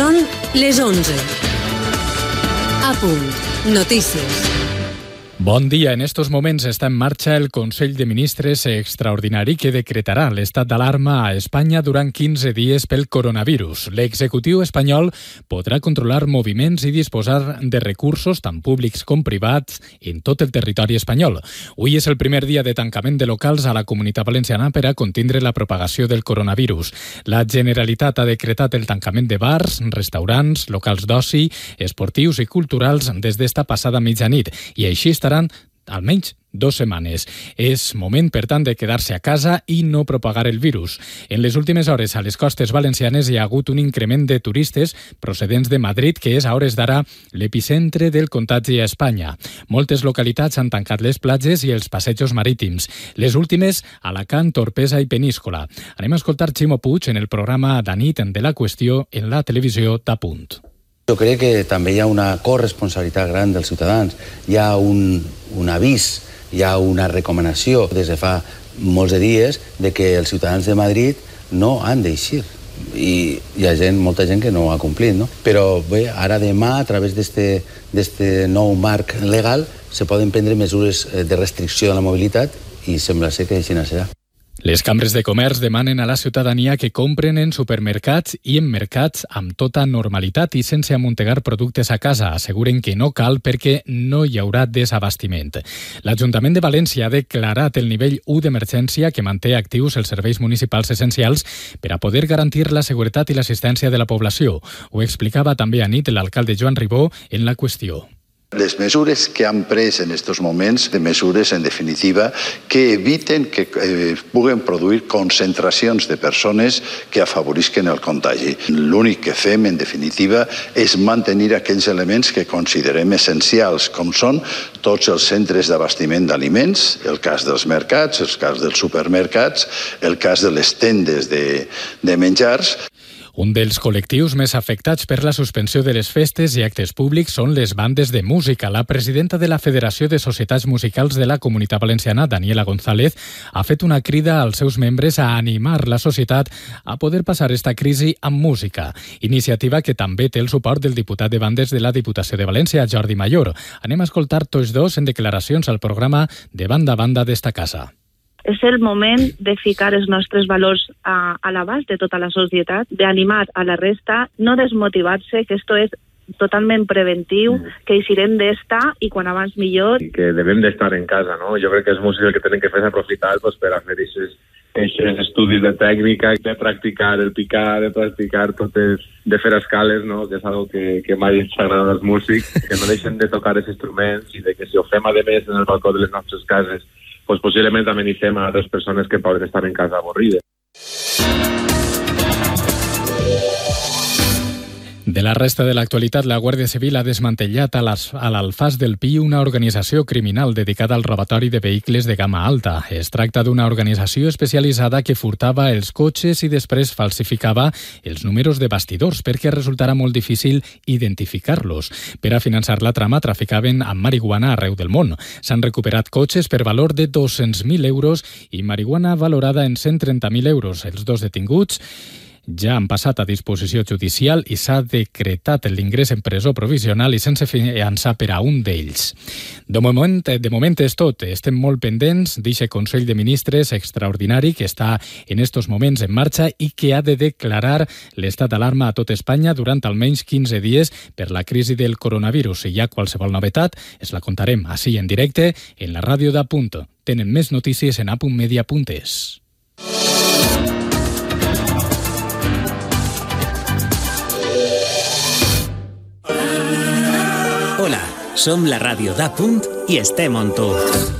Són les 11. A punt. Notícies. Bon dia. En estos moments està en marxa el Consell de Ministres extraordinari que decretarà l'estat d'alarma a Espanya durant 15 dies pel coronavirus. L'executiu espanyol podrà controlar moviments i disposar de recursos tant públics com privats en tot el territori espanyol. Avui és el primer dia de tancament de locals a la comunitat valenciana per a contindre la propagació del coronavirus. La Generalitat ha decretat el tancament de bars, restaurants, locals d'oci, esportius i culturals des d'esta passada mitjanit i així està estaran almenys dos setmanes. És moment, per tant, de quedar-se a casa i no propagar el virus. En les últimes hores a les costes valencianes hi ha hagut un increment de turistes procedents de Madrid, que és a hores d'ara l'epicentre del contagi a Espanya. Moltes localitats han tancat les platges i els passejos marítims. Les últimes, Alacant, Torpesa i Peníscola. Anem a escoltar Ximo Puig en el programa d'anit de la qüestió en la televisió d'Apunt. Jo crec que també hi ha una corresponsabilitat gran dels ciutadans. Hi ha un, un avís, hi ha una recomanació des de fa molts de dies de que els ciutadans de Madrid no han d'eixir i hi ha gent, molta gent que no ho ha complit, no? Però bé, ara demà, a través d'aquest nou marc legal, se poden prendre mesures eh, de restricció de la mobilitat i sembla ser que així serà. Les cambres de comerç demanen a la ciutadania que compren en supermercats i en mercats amb tota normalitat i sense amuntegar productes a casa. Asseguren que no cal perquè no hi haurà desabastiment. L'Ajuntament de València ha declarat el nivell 1 d'emergència que manté actius els serveis municipals essencials per a poder garantir la seguretat i l'assistència de la població. Ho explicava també a nit l'alcalde Joan Ribó en la qüestió. Les mesures que han pres en aquests moments, de mesures en definitiva que eviten que eh, puguen produir concentracions de persones que afavorisquen el contagi. L'únic que fem, en definitiva, és mantenir aquells elements que considerem essencials, com són tots els centres d'abastiment d'aliments, el cas dels mercats, el cas dels supermercats, el cas de les tendes de, de menjars, un dels col·lectius més afectats per la suspensió de les festes i actes públics són les bandes de música. La presidenta de la Federació de Societats Musicals de la Comunitat Valenciana, Daniela González, ha fet una crida als seus membres a animar la societat a poder passar esta crisi amb música. Iniciativa que també té el suport del diputat de bandes de la Diputació de València, Jordi Mayor. Anem a escoltar tots dos en declaracions al programa de banda a banda d'esta casa és el moment de ficar els nostres valors a, a l'abast de tota la societat, d'animar a la resta, no desmotivar-se, que esto és totalment preventiu, mm. que eixirem d'esta i quan abans millor. I que devem d'estar en casa, no? Jo crec que els músics el que tenen que fer és aprofitar pues, per a fer aquests aquests estudis de tècnica, de practicar el picar, de practicar totes, de fer escales, no? que és algo que, que mai ens agrada als músics, que no deixen de tocar els instruments i de que si ho fem a més en el balcó de les nostres cases pues posiblement amenicem a altres persones que poden estar en casa avorrides. De la resta de l'actualitat, la Guàrdia Civil ha desmantellat a l'Alfàs del Pi una organització criminal dedicada al robatori de vehicles de gamma alta. Es tracta d'una organització especialitzada que furtava els cotxes i després falsificava els números de bastidors perquè resultarà molt difícil identificar-los. Per a finançar la trama, traficaven amb marihuana arreu del món. S'han recuperat cotxes per valor de 200.000 euros i marihuana valorada en 130.000 euros. Els dos detinguts ja han passat a disposició judicial i s'ha decretat l'ingrés en presó provisional i sense fiançar per a un d'ells. De moment, de moment és tot. Estem molt pendents d'aquest Consell de Ministres extraordinari que està en estos moments en marxa i que ha de declarar l'estat d'alarma a tot Espanya durant almenys 15 dies per la crisi del coronavirus. Si hi ha qualsevol novetat, es la contarem així en directe en la ràdio de Punt. Tenen més notícies en apuntmedia.es. Som la ràdio d'A Punt i estem on.